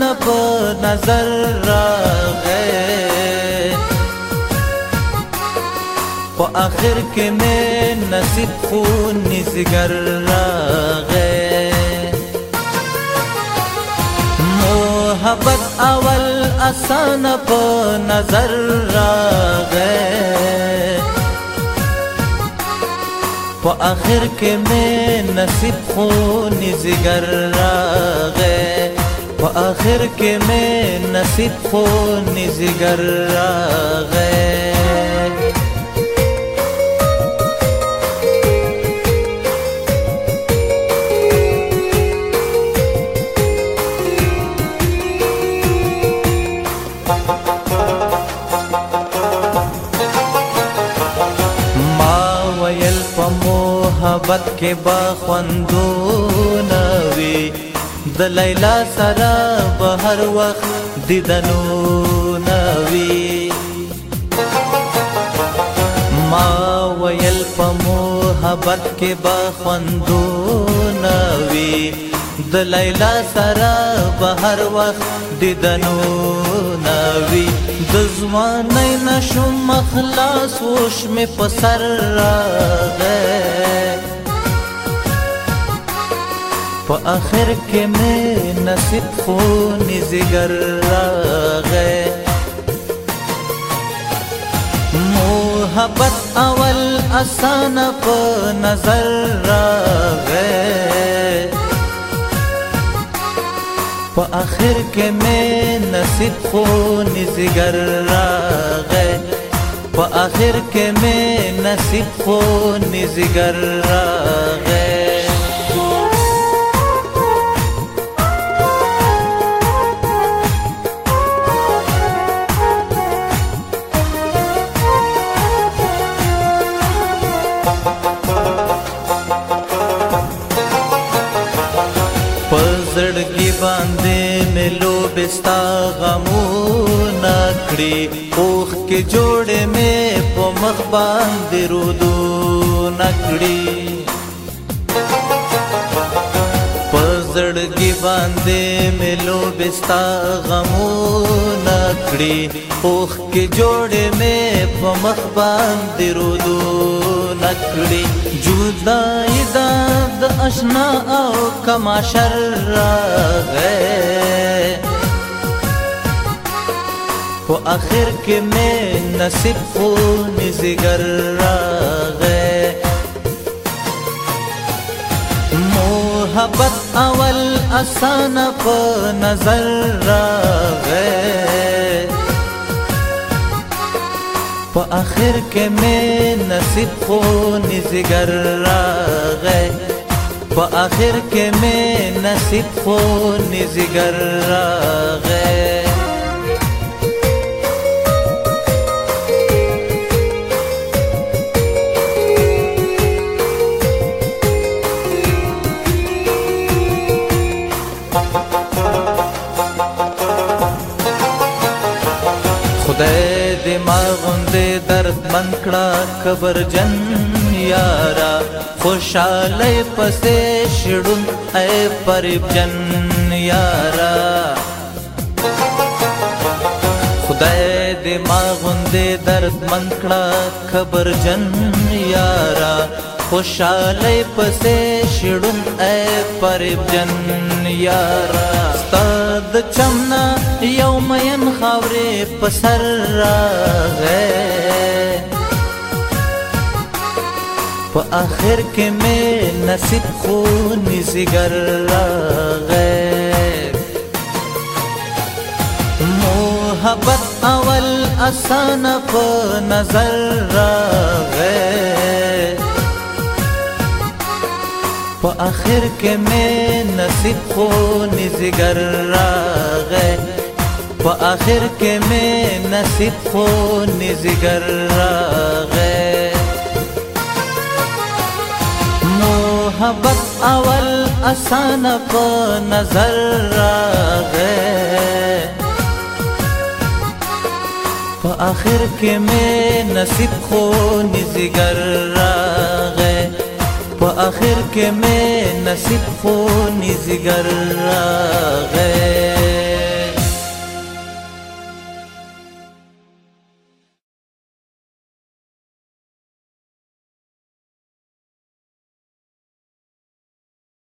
نه په نظر راغې په اخر کې مې نصیب خو نسګر راغې محبت اول آسان په نظر راغې په اخر کې مې نصیب خو نسګر راغې په آخر کې مې نصیب خو نزیګر راغی محبت کې با خوندونه وي د لیلا سره به هر وخت دیدنونه وي ما ویل په محبت کې به خوندونه وي د لیلا سره به هر وخت دیدنونه وي د ځوانۍ نشم خلاص وش مې په سر راغی په اخر کې مې نصیب خو نزګر راغې محبت اول اسان په نظر راغې په اخر کې مې نصیب خو نزګر راغې په اخر کې مې نصیب خو نزګر راغې بستا غمونه کړی اوخ کې جوړې مې په مخ باندې رودونه کړی په زړګي باندې مې لو بستا غمونه کړی اوخ کې جوړې مې په مخ باندې رودونه کړی جدای د آشنا او کما شر راغې په اخر کې مې نصیب خو نزګر راغې محبت اول آسان په نظر راغې په اخر کې مې نصیب خو نزګر راغې په اخر کې مې نصیب خو نزګر راغې ما غوندې درد من کړه قبر جن یارا خوشاله پسې شړون اے پریب جن یارا خدای دې ما غوندې درد من کړه قبر جن یارا خوشاله پسې شړون اے پریب جن یارا ستاد چمنا پسر راغې په اخر کې مې نصیب خو نزګر راغې محبت اول آسان په نظر راغې په اخر کې مې نصیب خو نزګر راغې په آخر کې مې نصیب خو نزګر راغې محبت اول آسان په نظر راغې په آخر کې مې نصیب خو نزګر راغې په آخر کې مې نصیب خو نزګر راغې